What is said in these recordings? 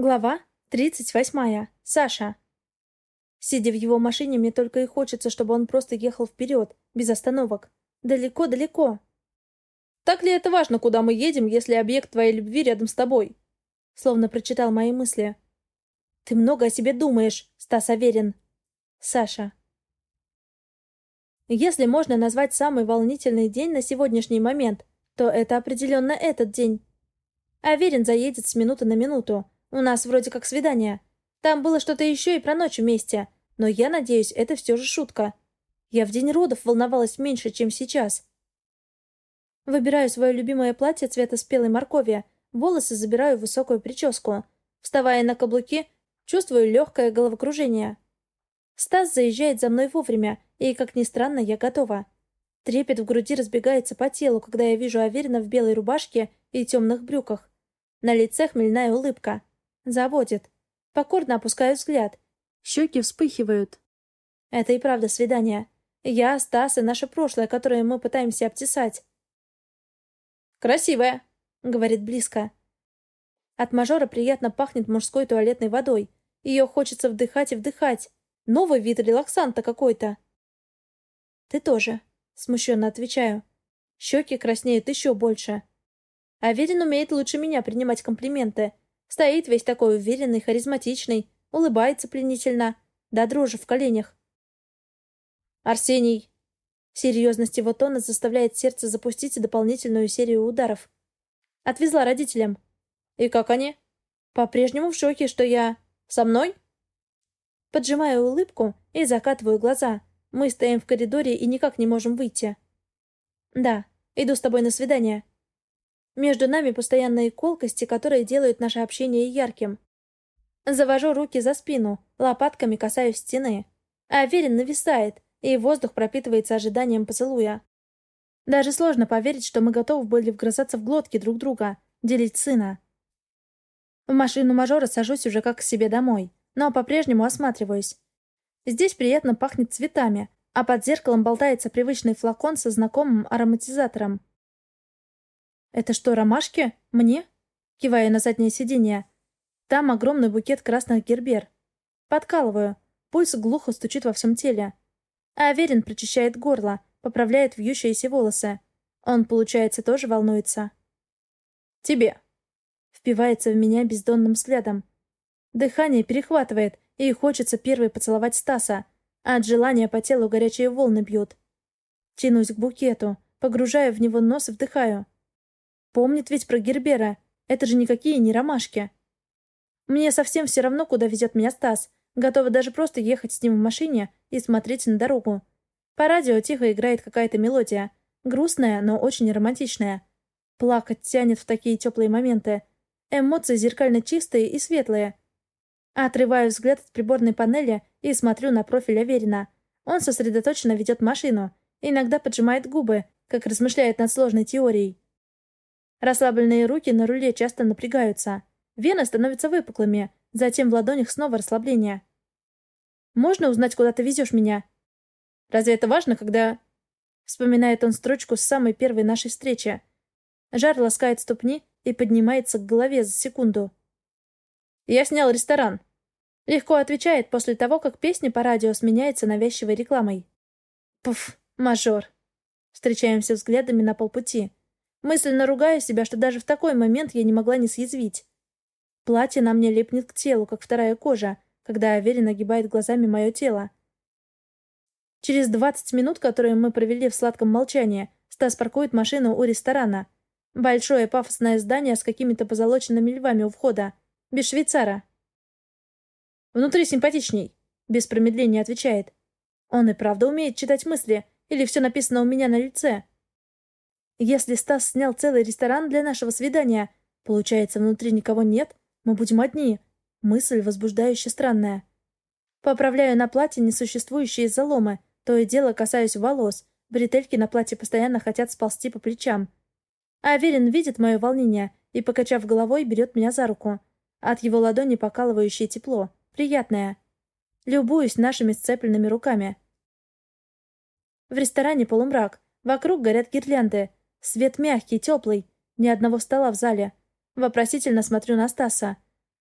Глава 38. Саша. Сидя в его машине, мне только и хочется, чтобы он просто ехал вперед, без остановок. Далеко-далеко. «Так ли это важно, куда мы едем, если объект твоей любви рядом с тобой?» Словно прочитал мои мысли. «Ты много о себе думаешь, Стас Аверин». Саша. Если можно назвать самый волнительный день на сегодняшний момент, то это определенно этот день. Аверин заедет с минуты на минуту, у нас вроде как свидание. Там было что-то еще и про ночь вместе. Но я надеюсь, это все же шутка. Я в день родов волновалась меньше, чем сейчас. Выбираю свое любимое платье цвета спелой моркови. Волосы забираю в высокую прическу. Вставая на каблуки, чувствую легкое головокружение. Стас заезжает за мной вовремя, и, как ни странно, я готова. Трепет в груди разбегается по телу, когда я вижу Аверина в белой рубашке и темных брюках. На лице хмельная улыбка. Заводит. Покорно опускаю взгляд. Щеки вспыхивают. Это и правда свидание. Я, Стас и наше прошлое, которое мы пытаемся обтесать. «Красивая», — говорит близко. От мажора приятно пахнет мужской туалетной водой. Ее хочется вдыхать и вдыхать. Новый вид релаксанта какой-то. «Ты тоже», — смущенно отвечаю. Щеки краснеют еще больше. Аверин умеет лучше меня принимать комплименты, Стоит весь такой уверенный, харизматичный, улыбается пленительно, да дрожи в коленях. «Арсений!» Серьезность его тона заставляет сердце запустить дополнительную серию ударов. Отвезла родителям. «И как они?» «По-прежнему в шоке, что я... со мной?» Поджимаю улыбку и закатываю глаза. Мы стоим в коридоре и никак не можем выйти. «Да, иду с тобой на свидание», между нами постоянные колкости, которые делают наше общение ярким. Завожу руки за спину, лопатками касаюсь стены. Аверин нависает, и воздух пропитывается ожиданием поцелуя. Даже сложно поверить, что мы готовы были вгрызаться в глотки друг друга, делить сына. В машину мажора сажусь уже как к себе домой, но по-прежнему осматриваюсь. Здесь приятно пахнет цветами, а под зеркалом болтается привычный флакон со знакомым ароматизатором. «Это что, ромашки? Мне?» Кивая на заднее сиденье. Там огромный букет красных гербер. Подкалываю. Пульс глухо стучит во всем теле. Аверин прочищает горло, поправляет вьющиеся волосы. Он, получается, тоже волнуется. «Тебе!» Впивается в меня бездонным взглядом. Дыхание перехватывает, и хочется первой поцеловать Стаса, а от желания по телу горячие волны бьют. Тянусь к букету, погружаю в него нос и вдыхаю. Помнит ведь про Гербера. Это же никакие не ромашки. Мне совсем все равно, куда везет меня Стас. Готова даже просто ехать с ним в машине и смотреть на дорогу. По радио тихо играет какая-то мелодия. Грустная, но очень романтичная. Плакать тянет в такие теплые моменты. Эмоции зеркально чистые и светлые. Отрываю взгляд от приборной панели и смотрю на профиль Аверина. Он сосредоточенно ведет машину. Иногда поджимает губы, как размышляет над сложной теорией. Расслабленные руки на руле часто напрягаются. Вены становятся выпуклыми, затем в ладонях снова расслабление. «Можно узнать, куда ты везешь меня?» «Разве это важно, когда...» Вспоминает он строчку с самой первой нашей встречи. Жар ласкает ступни и поднимается к голове за секунду. «Я снял ресторан». Легко отвечает после того, как песня по радио сменяется навязчивой рекламой. Пф, мажор. Встречаемся взглядами на полпути. Мысленно ругаю себя, что даже в такой момент я не могла не съязвить. Платье на мне липнет к телу, как вторая кожа, когда Авери нагибает глазами мое тело. Через двадцать минут, которые мы провели в сладком молчании, Стас паркует машину у ресторана. Большое пафосное здание с какими-то позолоченными львами у входа. Без швейцара. «Внутри симпатичней», — без промедления отвечает. Он и правда умеет читать мысли, или все написано у меня на лице? Если Стас снял целый ресторан для нашего свидания, получается, внутри никого нет, мы будем одни. Мысль возбуждающая странная. Поправляю на платье несуществующие заломы, то и дело касаюсь волос, бретельки на платье постоянно хотят сползти по плечам. Аверин видит мое волнение и, покачав головой, берет меня за руку. От его ладони покалывающее тепло, приятное. Любуюсь нашими сцепленными руками. В ресторане полумрак, вокруг горят гирлянды, Свет мягкий, теплый. Ни одного стола в зале. Вопросительно смотрю на Стаса.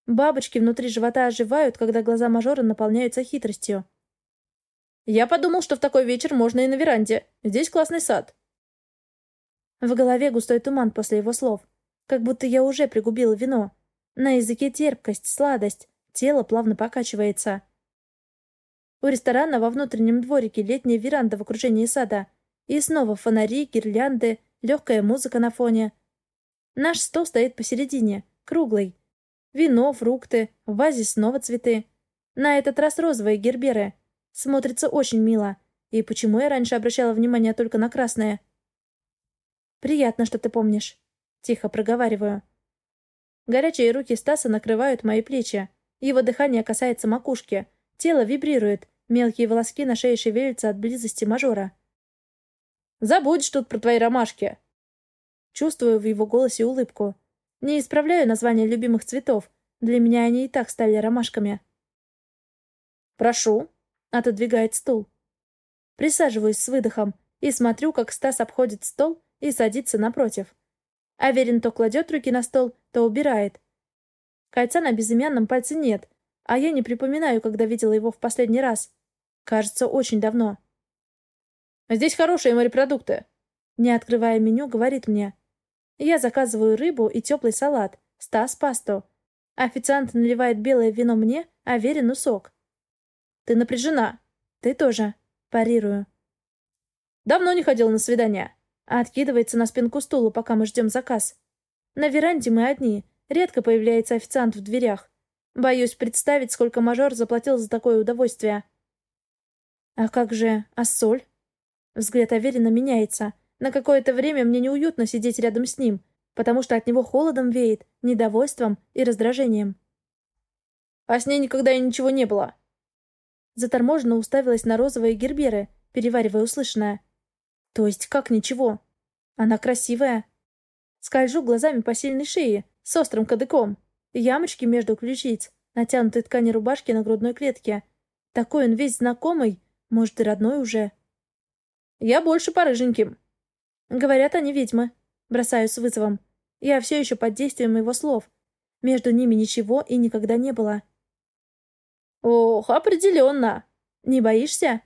Бабочки внутри живота оживают, когда глаза мажора наполняются хитростью. «Я подумал, что в такой вечер можно и на веранде. Здесь классный сад». В голове густой туман после его слов. Как будто я уже пригубила вино. На языке терпкость, сладость. Тело плавно покачивается. У ресторана во внутреннем дворике летняя веранда в окружении сада. И снова фонари, гирлянды, легкая музыка на фоне. Наш стол стоит посередине, круглый. Вино, фрукты, в вазе снова цветы. На этот раз розовые герберы. Смотрится очень мило. И почему я раньше обращала внимание только на красное? «Приятно, что ты помнишь», — тихо проговариваю. Горячие руки Стаса накрывают мои плечи. Его дыхание касается макушки. Тело вибрирует. Мелкие волоски на шее шевелятся от близости мажора. «Забудешь тут про твои ромашки!» Чувствую в его голосе улыбку. Не исправляю название любимых цветов. Для меня они и так стали ромашками. «Прошу», — отодвигает стул. Присаживаюсь с выдохом и смотрю, как Стас обходит стол и садится напротив. Аверин то кладет руки на стол, то убирает. Кольца на безымянном пальце нет, а я не припоминаю, когда видела его в последний раз. Кажется, очень давно. «Здесь хорошие морепродукты», — не открывая меню, говорит мне. Я заказываю рыбу и теплый салат, Стас пасту. Официант наливает белое вино мне, а Верину сок. «Ты напряжена?» «Ты тоже», — парирую. «Давно не ходил на свидание», а откидывается на спинку стула, пока мы ждем заказ. На веранде мы одни, редко появляется официант в дверях. Боюсь представить, сколько мажор заплатил за такое удовольствие. А как же Ассоль? Взгляд Аверина меняется. На какое-то время мне неуютно сидеть рядом с ним, потому что от него холодом веет, недовольством и раздражением. А с ней никогда и ничего не было. Заторможенно уставилась на розовые герберы, переваривая услышанное. То есть как ничего? Она красивая. Скольжу глазами по сильной шее, с острым кадыком. Ямочки между ключиц, натянутой ткани рубашки на грудной клетке. Такой он весь знакомый, может, и родной уже. Я больше по рыженьким. Говорят, они ведьмы. Бросаю с вызовом. Я все еще под действием его слов. Между ними ничего и никогда не было. Ох, определенно. Не боишься?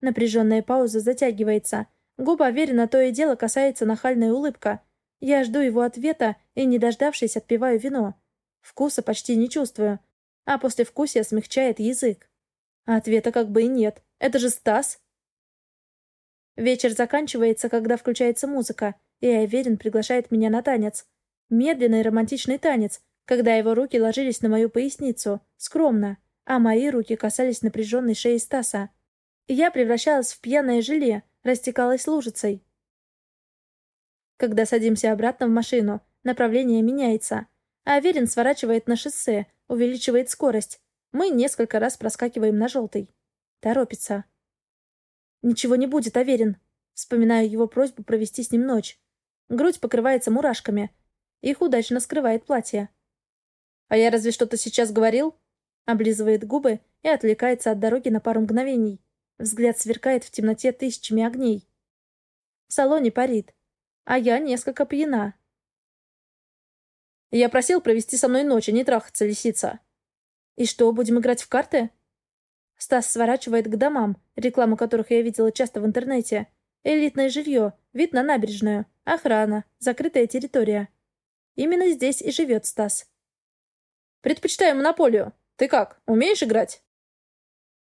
Напряженная пауза затягивается. Губа уверенно то и дело касается нахальная улыбка. Я жду его ответа и, не дождавшись, отпиваю вино. Вкуса почти не чувствую, а после вкусия смягчает язык. А ответа как бы и нет. Это же Стас. Вечер заканчивается, когда включается музыка, и Айверин приглашает меня на танец. Медленный романтичный танец, когда его руки ложились на мою поясницу, скромно, а мои руки касались напряженной шеи Стаса. Я превращалась в пьяное желе, растекалась лужицей. Когда садимся обратно в машину, направление меняется. Аверин сворачивает на шоссе, увеличивает скорость. Мы несколько раз проскакиваем на желтый. Торопится. «Ничего не будет, Аверин». Вспоминаю его просьбу провести с ним ночь. Грудь покрывается мурашками. Их удачно скрывает платье. «А я разве что-то сейчас говорил?» Облизывает губы и отвлекается от дороги на пару мгновений. Взгляд сверкает в темноте тысячами огней. В салоне парит. А я несколько пьяна. Я просил провести со мной ночь, а не трахаться, лисица. И что, будем играть в карты? Стас сворачивает к домам, рекламу которых я видела часто в интернете. Элитное жилье, вид на набережную, охрана, закрытая территория. Именно здесь и живет Стас. Предпочитаю монополию. Ты как, умеешь играть?